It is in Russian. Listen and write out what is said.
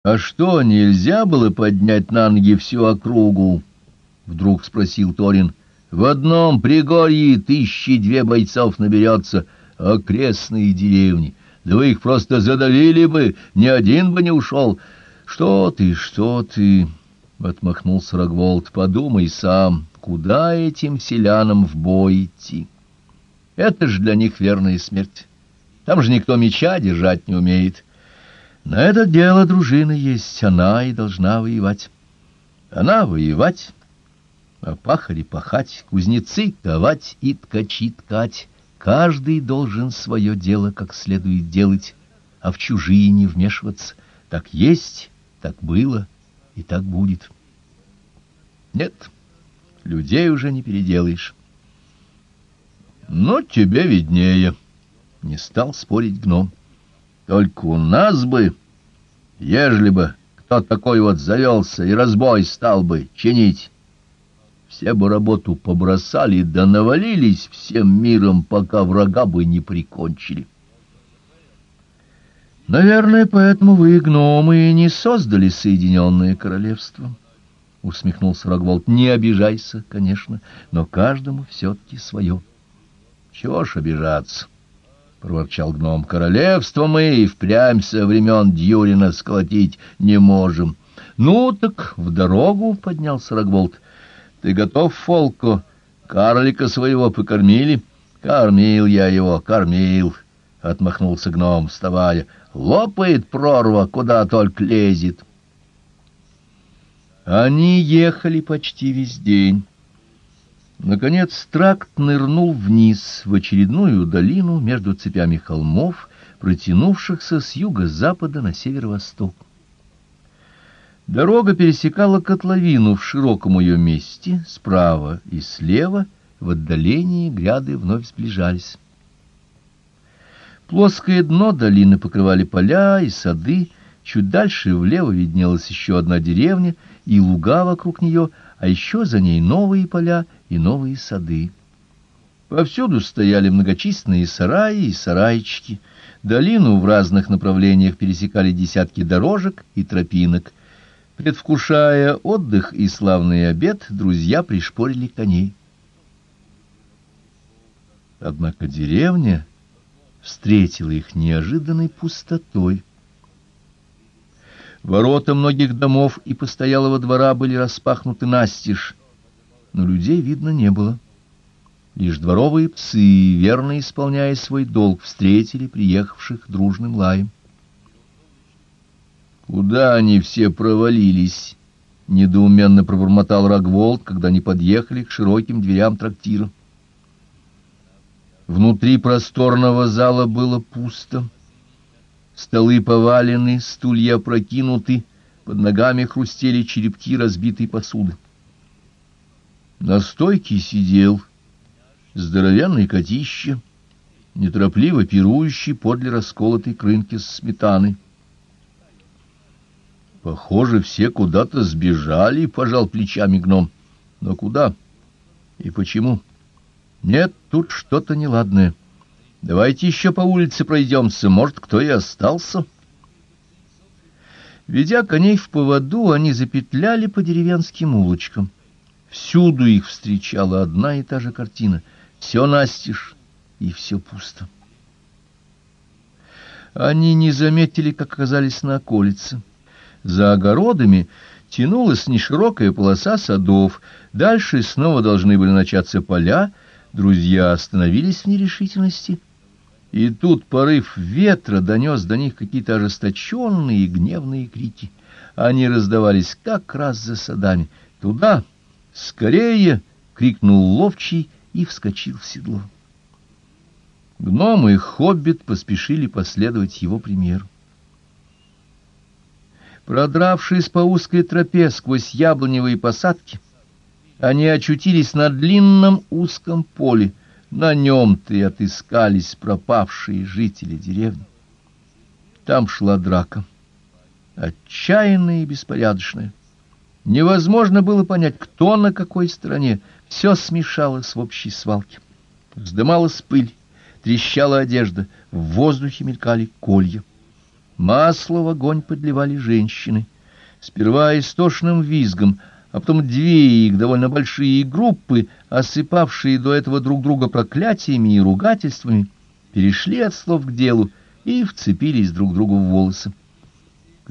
— А что, нельзя было поднять на ноги всю округу? — вдруг спросил Торин. — В одном пригорье тысячи две бойцов наберется, окрестные деревни. Да вы их просто задавили бы, ни один бы не ушел. — Что ты, что ты? — отмахнулся Рогволд. — Подумай сам, куда этим селянам в бой идти? Это же для них верная смерть. Там же никто меча держать не умеет. — на это дело дружина есть, она и должна воевать. Она воевать, а пахари пахать, кузнецы ковать и ткачи ткать. Каждый должен свое дело как следует делать, а в чужие не вмешиваться. Так есть, так было и так будет. Нет, людей уже не переделаешь. Но тебе виднее, — не стал спорить гном. Только у нас бы, ежели бы кто такой вот завелся и разбой стал бы чинить, все бы работу побросали да навалились всем миром, пока врага бы не прикончили. Наверное, поэтому вы, гномы, и не создали Соединенное Королевство. — усмехнулся Рогволд. — Не обижайся, конечно, но каждому все-таки свое. Чего ж обижаться? —— проворчал гном. — Королевство мы и впрямь со времен Дьюрина сколотить не можем. — Ну так в дорогу, — поднялся Рогволд. — Ты готов, Фолко? Карлика своего покормили? — Кормил я его, кормил, — отмахнулся гном, вставая. — Лопает прорва, куда только лезет. Они ехали почти весь день. Наконец тракт нырнул вниз в очередную долину между цепями холмов, протянувшихся с юго-запада на северо-восток. Дорога пересекала котловину в широком ее месте, справа и слева, в отдалении гряды вновь сближались. Плоское дно долины покрывали поля и сады, чуть дальше влево виднелась еще одна деревня и луга вокруг нее, а еще за ней новые поля и новые сады. Повсюду стояли многочисленные сараи и сарайчики. Долину в разных направлениях пересекали десятки дорожек и тропинок. Предвкушая отдых и славный обед, друзья пришпорили коней. Однако деревня встретила их неожиданной пустотой. Ворота многих домов и постоялого двора были распахнуты настежь, но людей видно не было. Лишь дворовые псы, верно исполняя свой долг, встретили приехавших дружным лаем. «Куда они все провалились?» — недоуменно пробормотал Рогволд, когда они подъехали к широким дверям трактира. Внутри просторного зала было пусто. Столы повалены, стулья прокинуты, под ногами хрустели черепки разбитой посуды. На стойке сидел здоровенный котище, неторопливо пирующий подле расколотой крынки с сметаной. Похоже, все куда-то сбежали, — пожал плечами гном. Но куда и почему? Нет, тут что-то неладное. Давайте еще по улице пройдемся, может, кто и остался. Ведя коней в поводу, они запетляли по деревенским улочкам. Всюду их встречала одна и та же картина. Все настежь, и все пусто. Они не заметили, как оказались на околице. За огородами тянулась неширокая полоса садов. Дальше снова должны были начаться поля. Друзья остановились в нерешительности. И тут порыв ветра донес до них какие-то ожесточенные и гневные крики. Они раздавались как раз за садами. Туда «Скорее!» — крикнул ловчий и вскочил в седло. Гном и хоббит поспешили последовать его примеру. Продравшись по узкой тропе сквозь яблоневые посадки, они очутились на длинном узком поле. На нем-то и отыскались пропавшие жители деревни. Там шла драка, отчаянная и беспорядочная. Невозможно было понять, кто на какой стороне. Все смешалось в общей свалке. Вздымалась пыль, трещала одежда, в воздухе мелькали колья. Масло в огонь подливали женщины. Сперва истошным визгом, а потом две их довольно большие группы, осыпавшие до этого друг друга проклятиями и ругательствами, перешли от слов к делу и вцепились друг другу в волосы.